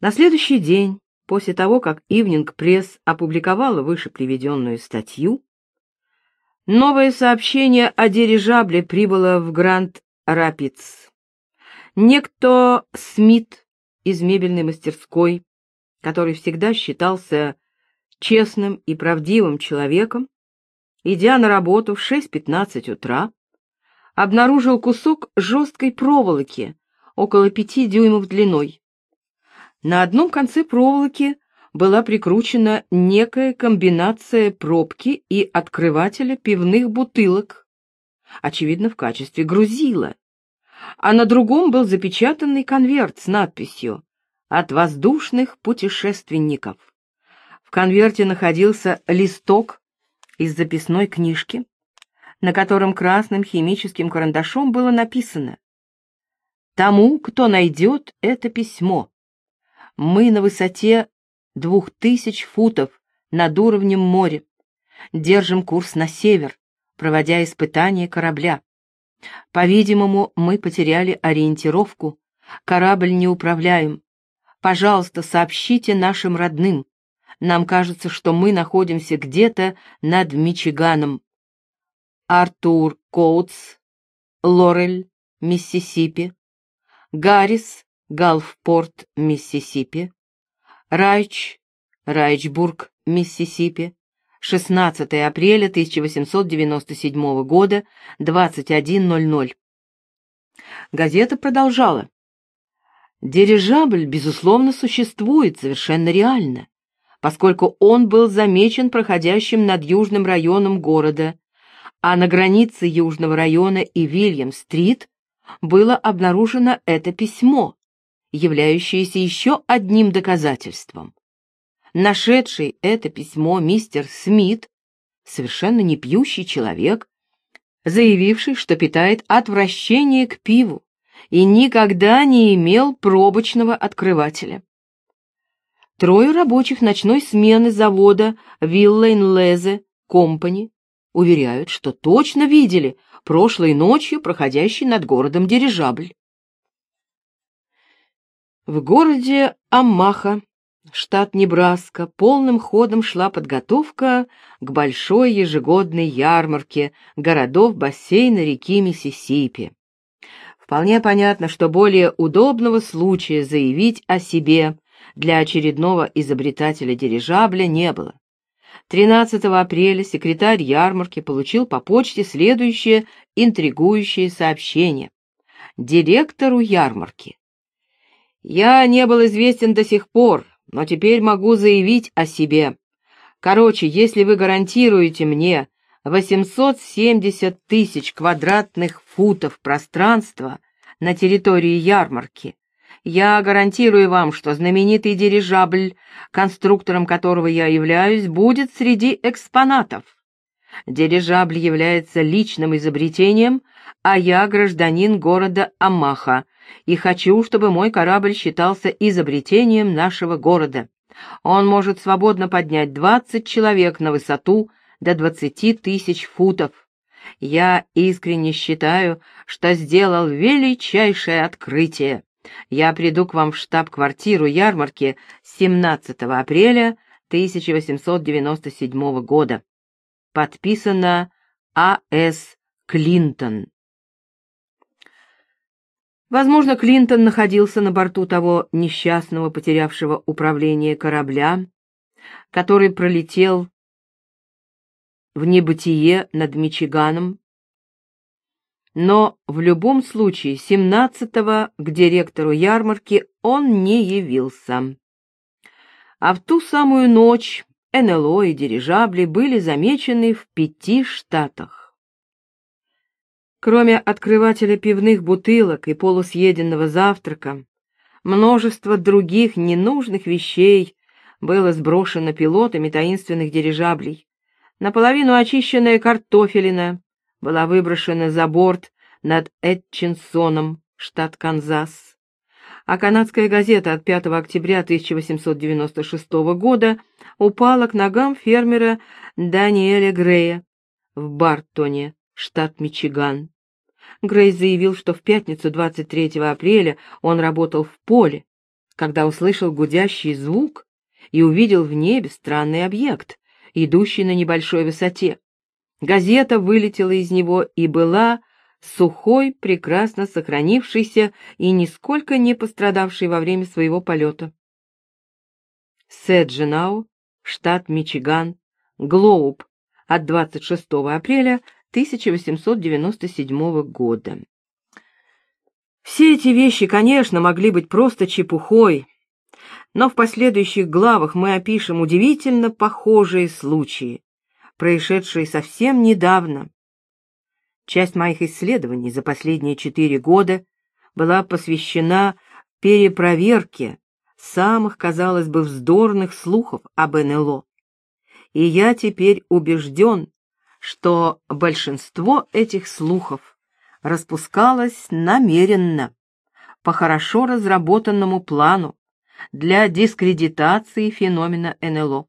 На следующий день, после того, как Ивнинг Пресс опубликовала выше приведенную статью, новое сообщение о дирижабле прибыло в Гранд Рапидс. Некто Смит из мебельной мастерской, который всегда считался честным и правдивым человеком, идя на работу в 6.15 утра, обнаружил кусок жесткой проволоки около пяти дюймов длиной. На одном конце проволоки была прикручена некая комбинация пробки и открывателя пивных бутылок, очевидно, в качестве грузила, а на другом был запечатанный конверт с надписью «От воздушных путешественников». В конверте находился листок из записной книжки, на котором красным химическим карандашом было написано «Тому, кто найдет это письмо, мы на высоте двух тысяч футов над уровнем моря, держим курс на север, проводя испытания корабля. По-видимому, мы потеряли ориентировку, корабль не управляем. Пожалуйста, сообщите нашим родным, нам кажется, что мы находимся где-то над Мичиганом. Артур Коутс, Лорель, Миссисипи, Гаррис, Галфпорт, Миссисипи, Райч, Райчбург, Миссисипи, 16 апреля 1897 года, 21.00. Газета продолжала. Дирижабль, безусловно, существует, совершенно реально поскольку он был замечен проходящим над южным районом города, а на границе южного района и Вильям-стрит было обнаружено это письмо, являющееся еще одним доказательством. Нашедший это письмо мистер Смит, совершенно не пьющий человек, заявивший, что питает отвращение к пиву и никогда не имел пробочного открывателя. Трое рабочих ночной смены завода Виллейн-Лезе Компани уверяют, что точно видели прошлой ночью проходящий над городом дирижабль. В городе Амаха, штат Небраска, полным ходом шла подготовка к большой ежегодной ярмарке городов бассейна реки Миссисипи. Вполне понятно, что более удобного случая заявить о себе для очередного изобретателя дирижабля не было. 13 апреля секретарь ярмарки получил по почте следующее интригующее сообщение. Директору ярмарки. «Я не был известен до сих пор, но теперь могу заявить о себе. Короче, если вы гарантируете мне 870 тысяч квадратных футов пространства на территории ярмарки, я гарантирую вам, что знаменитый дирижабль, конструктором которого я являюсь, будет среди экспонатов. Дирижабль является личным изобретением, а я гражданин города Амаха и хочу, чтобы мой корабль считался изобретением нашего города. Он может свободно поднять 20 человек на высоту до 20 тысяч футов. Я искренне считаю, что сделал величайшее открытие. Я приду к вам в штаб-квартиру ярмарки 17 апреля 1897 года. Подписано А.С. Клинтон. Возможно, Клинтон находился на борту того несчастного, потерявшего управление корабля, который пролетел в небытие над Мичиганом но в любом случае 17-го к директору ярмарки он не явился. А в ту самую ночь НЛО и дирижабли были замечены в пяти штатах. Кроме открывателя пивных бутылок и полусъеденного завтрака, множество других ненужных вещей было сброшено пилотами таинственных дирижаблей. Наполовину очищенная картофелина, была выброшена за борт над Этчинсоном, штат Канзас. А канадская газета от 5 октября 1896 года упала к ногам фермера Даниэля Грея в Бартоне, штат Мичиган. Грей заявил, что в пятницу 23 апреля он работал в поле, когда услышал гудящий звук и увидел в небе странный объект, идущий на небольшой высоте. Газета вылетела из него и была сухой, прекрасно сохранившейся и нисколько не пострадавшей во время своего полета. Седжинау, штат Мичиган, Глоуб, от 26 апреля 1897 года. Все эти вещи, конечно, могли быть просто чепухой, но в последующих главах мы опишем удивительно похожие случаи, происшедшие совсем недавно. Часть моих исследований за последние четыре года была посвящена перепроверке самых, казалось бы, вздорных слухов об НЛО. И я теперь убежден, что большинство этих слухов распускалось намеренно, по хорошо разработанному плану, для дискредитации феномена НЛО.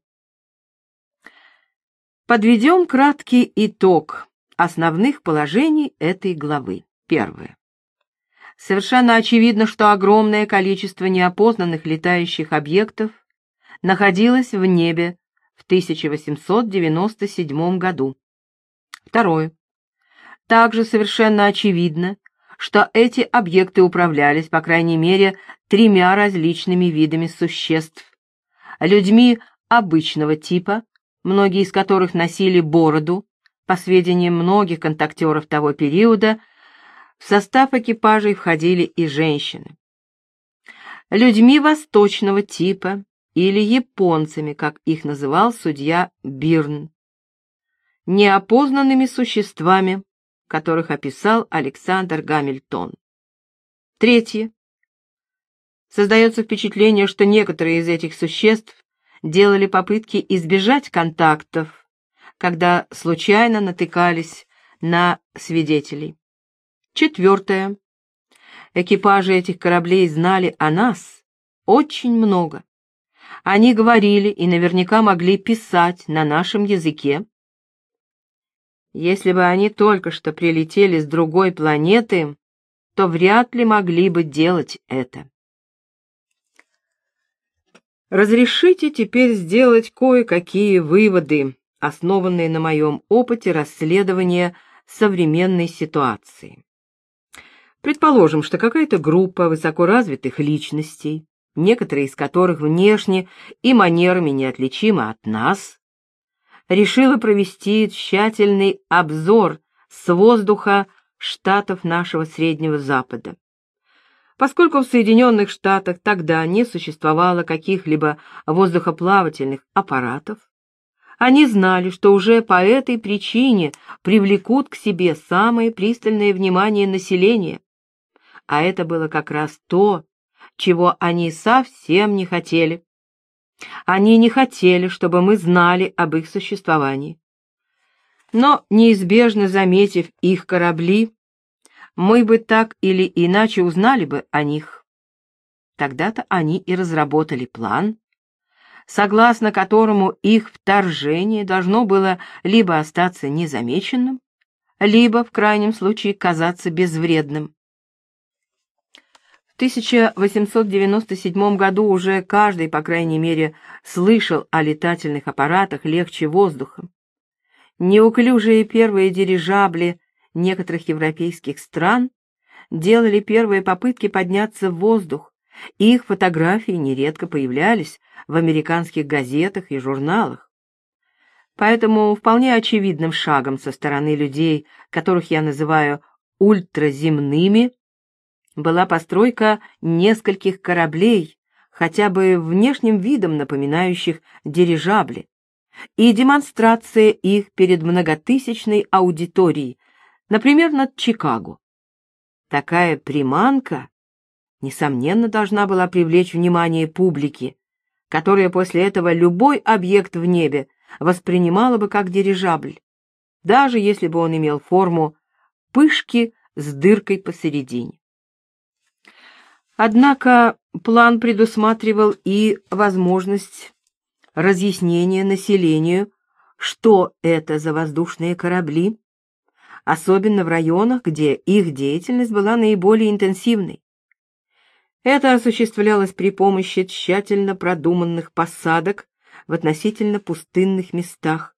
Подведем краткий итог основных положений этой главы. Первое. Совершенно очевидно, что огромное количество неопознанных летающих объектов находилось в небе в 1897 году. Второе. Также совершенно очевидно, что эти объекты управлялись, по крайней мере, тремя различными видами существ. Людьми обычного типа, многие из которых носили бороду, по сведениям многих контактеров того периода, в состав экипажей входили и женщины. Людьми восточного типа или японцами, как их называл судья Бирн. Неопознанными существами, которых описал Александр Гамильтон. Третье. Создается впечатление, что некоторые из этих существ делали попытки избежать контактов, когда случайно натыкались на свидетелей. Четвертое. Экипажи этих кораблей знали о нас очень много. Они говорили и наверняка могли писать на нашем языке, если бы они только что прилетели с другой планеты, то вряд ли могли бы делать это. Разрешите теперь сделать кое-какие выводы, основанные на моем опыте расследования современной ситуации. Предположим, что какая-то группа высокоразвитых личностей, некоторые из которых внешне и манерами неотличимы от нас, решила провести тщательный обзор с воздуха штатов нашего Среднего Запада. Поскольку в Соединенных Штатах тогда не существовало каких-либо воздухоплавательных аппаратов, они знали, что уже по этой причине привлекут к себе самое пристальное внимание населения. А это было как раз то, чего они совсем не хотели. Они не хотели, чтобы мы знали об их существовании. Но, неизбежно заметив их корабли, мы бы так или иначе узнали бы о них. Тогда-то они и разработали план, согласно которому их вторжение должно было либо остаться незамеченным, либо, в крайнем случае, казаться безвредным. 1897 году уже каждый, по крайней мере, слышал о летательных аппаратах легче воздуха. Неуклюжие первые дирижабли некоторых европейских стран делали первые попытки подняться в воздух, и их фотографии нередко появлялись в американских газетах и журналах. Поэтому вполне очевидным шагом со стороны людей, которых я называю ультраземными, была постройка нескольких кораблей, хотя бы внешним видом напоминающих дирижабли, и демонстрация их перед многотысячной аудиторией, например, над Чикаго. Такая приманка, несомненно, должна была привлечь внимание публики, которая после этого любой объект в небе воспринимала бы как дирижабль, даже если бы он имел форму пышки с дыркой посередине. Однако план предусматривал и возможность разъяснения населению, что это за воздушные корабли, особенно в районах, где их деятельность была наиболее интенсивной. Это осуществлялось при помощи тщательно продуманных посадок в относительно пустынных местах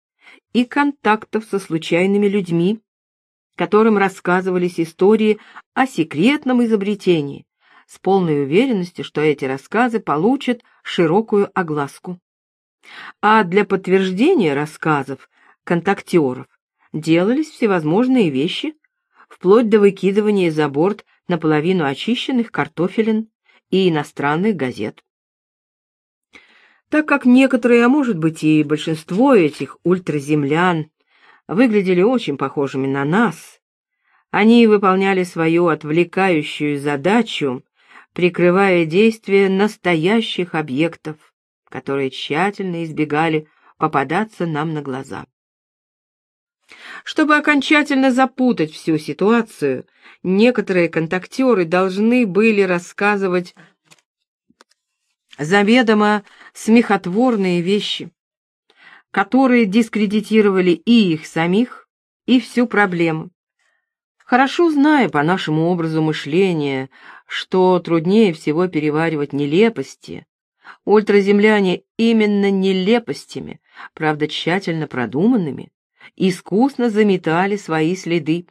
и контактов со случайными людьми, которым рассказывались истории о секретном изобретении, с полной уверенностью, что эти рассказы получат широкую огласку. А для подтверждения рассказов контактеров делались всевозможные вещи, вплоть до выкидывания за борт наполовину очищенных картофелин и иностранных газет. Так как некоторые, а может быть и большинство этих ультраземлян выглядели очень похожими на нас, они выполняли свою отвлекающую задачу, прикрывая действия настоящих объектов, которые тщательно избегали попадаться нам на глаза. Чтобы окончательно запутать всю ситуацию, некоторые контактеры должны были рассказывать заведомо смехотворные вещи, которые дискредитировали и их самих, и всю проблему. Хорошо зная по нашему образу мышления, что труднее всего переваривать нелепости, ультраземляне именно нелепостями, правда тщательно продуманными, искусно заметали свои следы.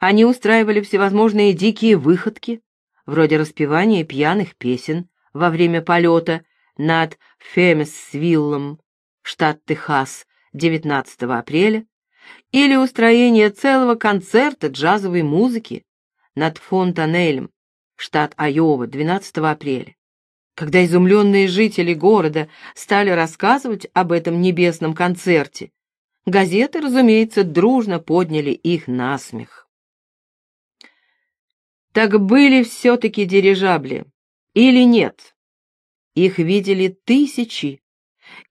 Они устраивали всевозможные дикие выходки, вроде распевания пьяных песен во время полета над Фемесвиллом, штат Техас, 19 апреля, или устроения целого концерта джазовой музыки над Фонтанелем, штат Айова, 12 апреля. Когда изумленные жители города стали рассказывать об этом небесном концерте, Газеты, разумеется, дружно подняли их на смех. Так были все-таки дирижабли или нет? Их видели тысячи,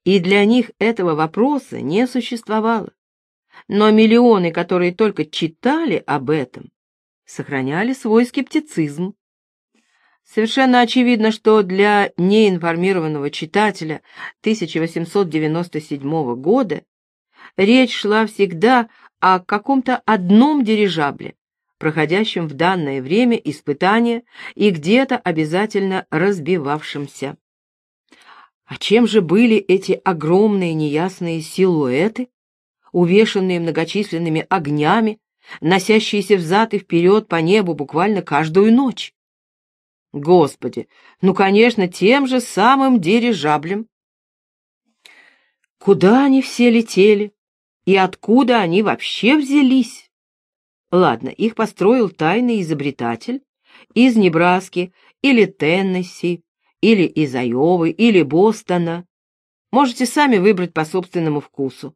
и для них этого вопроса не существовало. Но миллионы, которые только читали об этом, сохраняли свой скептицизм. Совершенно очевидно, что для неинформированного читателя 1897 года речь шла всегда о каком-то одном дирижабле, проходящем в данное время испытания и где-то обязательно разбивавшемся. А чем же были эти огромные неясные силуэты, увешанные многочисленными огнями, носящиеся взад и вперед по небу буквально каждую ночь? Господи, ну, конечно, тем же самым дирижаблем. Куда они все летели? И откуда они вообще взялись? Ладно, их построил тайный изобретатель из Небраски или Теннесси, или из Айовы, или Бостона. Можете сами выбрать по собственному вкусу.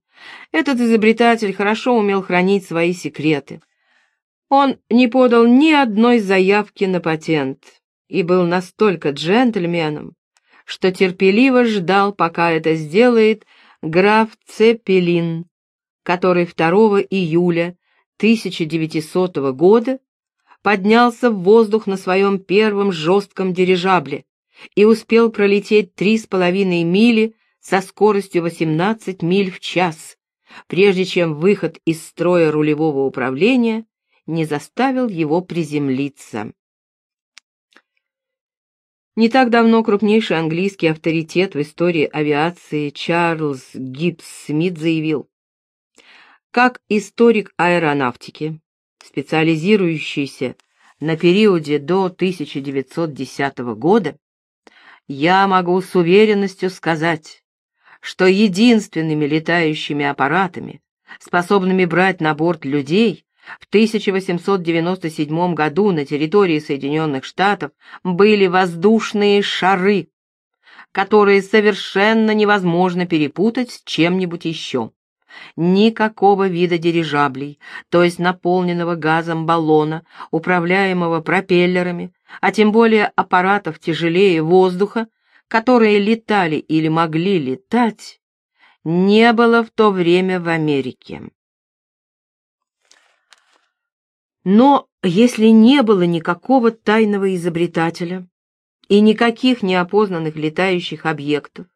Этот изобретатель хорошо умел хранить свои секреты. Он не подал ни одной заявки на патент и был настолько джентльменом, что терпеливо ждал, пока это сделает граф Цепелин, который 2 июля 1900 года поднялся в воздух на своем первом жестком дирижабле и успел пролететь три с половиной мили со скоростью 18 миль в час, прежде чем выход из строя рулевого управления не заставил его приземлиться. Не так давно крупнейший английский авторитет в истории авиации Чарльз Гибс Смит заявил, как историк аэронавтики, специализирующийся на периоде до 1910 года, я могу с уверенностью сказать, что единственными летающими аппаратами, способными брать на борт людей, в 1897 году на территории Соединенных Штатов были воздушные шары, которые совершенно невозможно перепутать с чем-нибудь еще. Никакого вида дирижаблей, то есть наполненного газом баллона, управляемого пропеллерами, а тем более аппаратов тяжелее воздуха, которые летали или могли летать, не было в то время в Америке. Но если не было никакого тайного изобретателя и никаких неопознанных летающих объектов,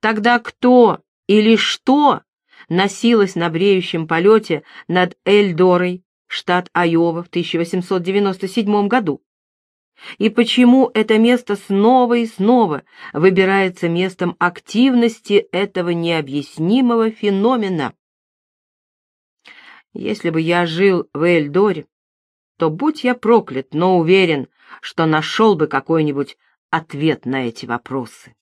тогда кто или что носилась на бреющем полете над Эльдорой, штат Айова, в 1897 году. И почему это место снова и снова выбирается местом активности этого необъяснимого феномена? Если бы я жил в Эльдоре, то будь я проклят, но уверен, что нашел бы какой-нибудь ответ на эти вопросы.